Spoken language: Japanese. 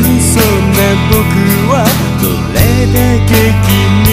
そんな僕はどれだけ君